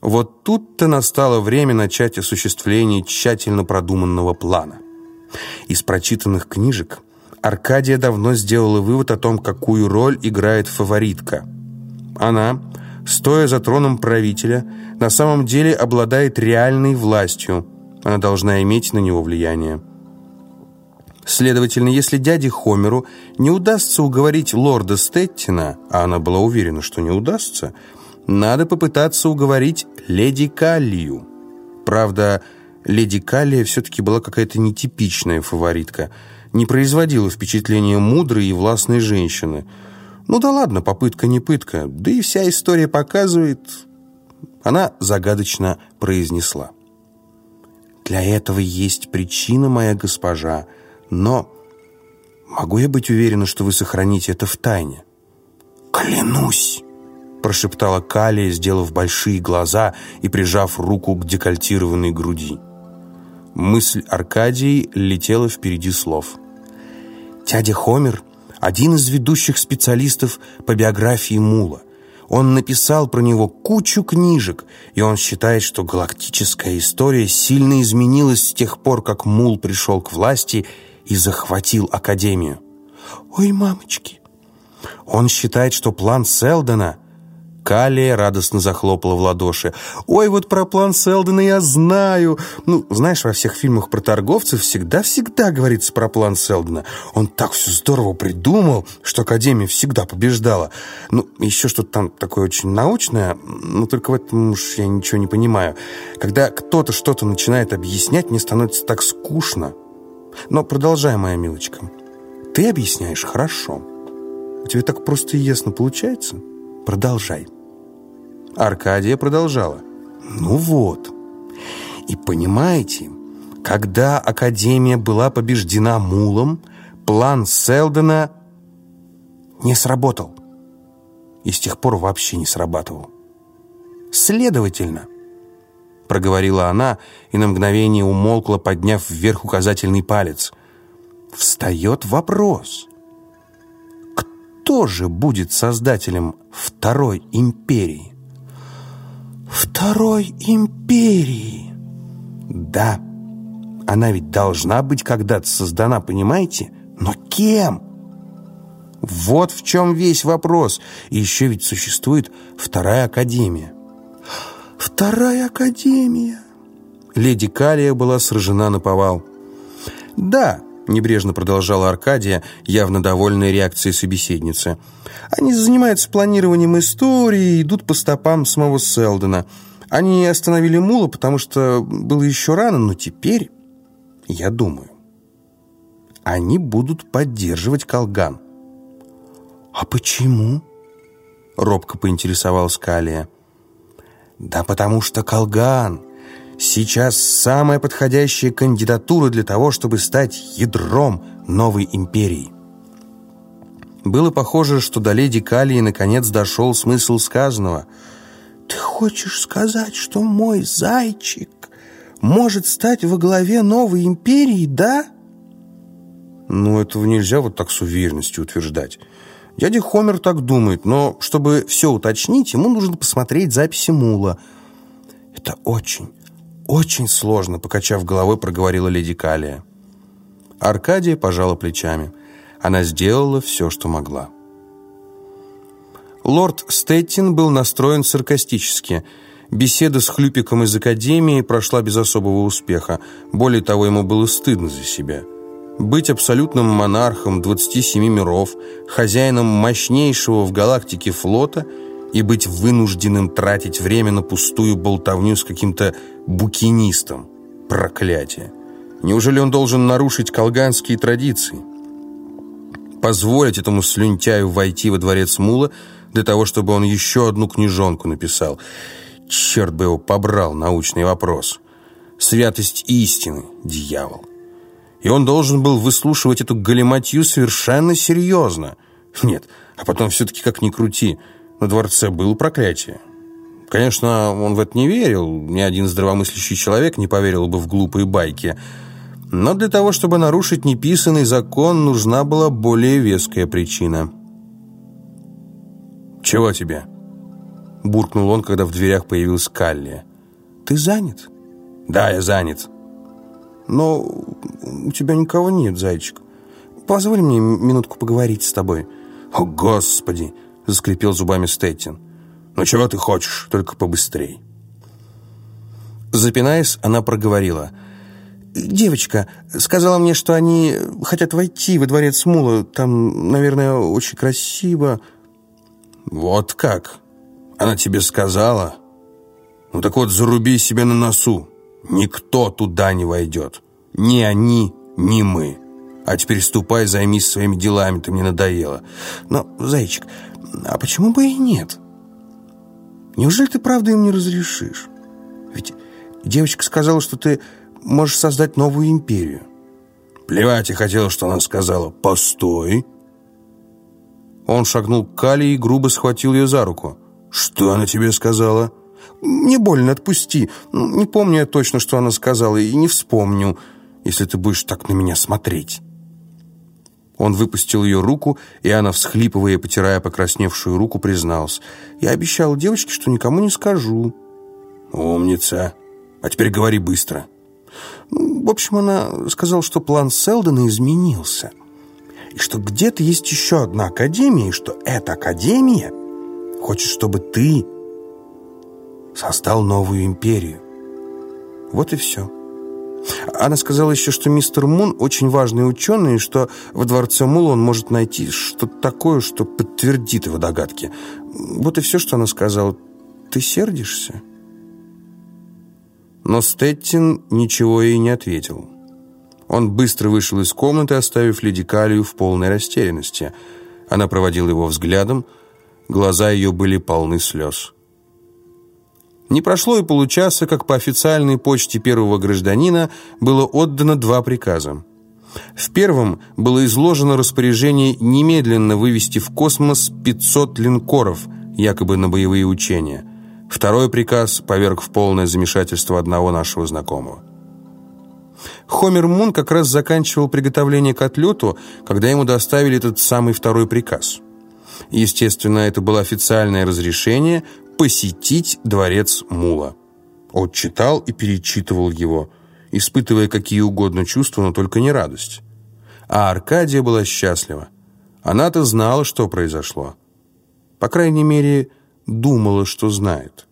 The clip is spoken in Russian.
Вот тут-то настало время начать осуществление тщательно продуманного плана. Из прочитанных книжек Аркадия давно сделала вывод о том, какую роль играет фаворитка. Она, стоя за троном правителя, на самом деле обладает реальной властью. Она должна иметь на него влияние. Следовательно, если дяде Хомеру не удастся уговорить лорда Стеттина, а она была уверена, что не удастся, надо попытаться уговорить леди Каллию. Правда, леди Каллия все-таки была какая-то нетипичная фаворитка, не производила впечатления мудрой и властной женщины. Ну да ладно, попытка не пытка, да и вся история показывает... Она загадочно произнесла. «Для этого есть причина, моя госпожа, но могу я быть уверена, что вы сохраните это в тайне?» «Клянусь!» Прошептала Калия, сделав большие глаза и прижав руку к декольтированной груди. Мысль Аркадии летела впереди слов. «Дядя Хомер – один из ведущих специалистов по биографии Мула. Он написал про него кучу книжек, и он считает, что галактическая история сильно изменилась с тех пор, как Мул пришел к власти и захватил Академию. Ой, мамочки! Он считает, что план Селдона – Калия радостно захлопала в ладоши. «Ой, вот про план Селдона я знаю!» Ну, знаешь, во всех фильмах про торговцев всегда-всегда говорится про план Селдона. Он так все здорово придумал, что Академия всегда побеждала. Ну, еще что-то там такое очень научное, но только в этом уж я ничего не понимаю. Когда кто-то что-то начинает объяснять, мне становится так скучно. Но продолжай, моя милочка. Ты объясняешь хорошо. У тебя так просто и ясно получается. Продолжай. Аркадия продолжала. «Ну вот. И понимаете, когда Академия была побеждена Мулом, план Селдена не сработал. И с тех пор вообще не срабатывал. Следовательно, проговорила она и на мгновение умолкла, подняв вверх указательный палец. Встает вопрос. Кто же будет создателем Второй империи? Второй империи. Да, она ведь должна быть когда-то создана, понимаете? Но кем? Вот в чем весь вопрос. И еще ведь существует Вторая Академия. Вторая Академия. Леди Калия была сражена на повал. Да, Небрежно продолжала Аркадия, явно довольная реакцией собеседницы. «Они занимаются планированием истории идут по стопам самого Селдена. Они остановили Мула, потому что было еще рано, но теперь, я думаю, они будут поддерживать Колган». «А почему?» — робко поинтересовалась Калия. «Да потому что Колган Сейчас самая подходящая кандидатура для того, чтобы стать ядром новой империи. Было похоже, что до леди Калии наконец дошел смысл сказанного. «Ты хочешь сказать, что мой зайчик может стать во главе новой империи, да?» «Ну, этого нельзя вот так с уверенностью утверждать. Дядя Хомер так думает, но чтобы все уточнить, ему нужно посмотреть записи Мула». «Это очень, «Очень сложно», — покачав головой, проговорила леди Калия. Аркадия пожала плечами. Она сделала все, что могла. Лорд Стеттин был настроен саркастически. Беседа с Хлюпиком из Академии прошла без особого успеха. Более того, ему было стыдно за себя. Быть абсолютным монархом 27 миров, хозяином мощнейшего в галактике флота — и быть вынужденным тратить время на пустую болтовню с каким-то букинистом. Проклятие! Неужели он должен нарушить колганские традиции? Позволить этому слюнтяю войти во дворец Мула для того, чтобы он еще одну книжонку написал. Черт бы его побрал, научный вопрос. Святость истины, дьявол. И он должен был выслушивать эту галиматью совершенно серьезно. Нет, а потом все-таки как ни крути – на дворце было проклятие. Конечно, он в это не верил, ни один здравомыслящий человек не поверил бы в глупые байки, но для того, чтобы нарушить неписанный закон, нужна была более веская причина. «Чего тебе?» буркнул он, когда в дверях появилась Каллия. «Ты занят?» «Да, я занят». «Но у тебя никого нет, зайчик. Позволь мне минутку поговорить с тобой». «О, Господи!» — заскрипел зубами Стеттин. «Ну чего ты хочешь? Только побыстрей». Запинаясь, она проговорила. «Девочка сказала мне, что они хотят войти во дворец Мула. Там, наверное, очень красиво». «Вот как? Она тебе сказала?» «Ну так вот, заруби себе на носу. Никто туда не войдет. Ни они, ни мы. А теперь ступай, займись своими делами, ты мне надоела». «Но, зайчик, а почему бы и нет? Неужели ты правда им не разрешишь? Ведь девочка сказала, что ты можешь создать новую империю». «Плевать я хотела, что она сказала. Постой!» Он шагнул к Кали и грубо схватил ее за руку. «Что она тебе сказала?» «Не больно, отпусти. Не помню я точно, что она сказала, и не вспомню, если ты будешь так на меня смотреть». Он выпустил ее руку, и она, всхлипывая и потирая покрасневшую руку, призналась. «Я обещала девочке, что никому не скажу». «Умница. А теперь говори быстро». В общем, она сказала, что план Селдона изменился и что где-то есть еще одна академия, и что эта академия хочет, чтобы ты создал новую империю. Вот и все. Она сказала еще, что мистер Мун очень важный ученый, и что в дворце Мула он может найти что-то такое, что подтвердит его догадки. Вот и все, что она сказала. Ты сердишься? Но Стеттин ничего ей не ответил. Он быстро вышел из комнаты, оставив Леди Калию в полной растерянности. Она проводила его взглядом, глаза ее были полны слез. Не прошло и получаса, как по официальной почте первого гражданина было отдано два приказа. В первом было изложено распоряжение немедленно вывести в космос 500 линкоров, якобы на боевые учения. Второй приказ поверг в полное замешательство одного нашего знакомого. Хомер Мун как раз заканчивал приготовление к отлету, когда ему доставили этот самый второй приказ. Естественно, это было официальное разрешение посетить дворец Мула. Он читал и перечитывал его, испытывая какие угодно чувства, но только не радость. А Аркадия была счастлива. Она-то знала, что произошло. По крайней мере, думала, что знает.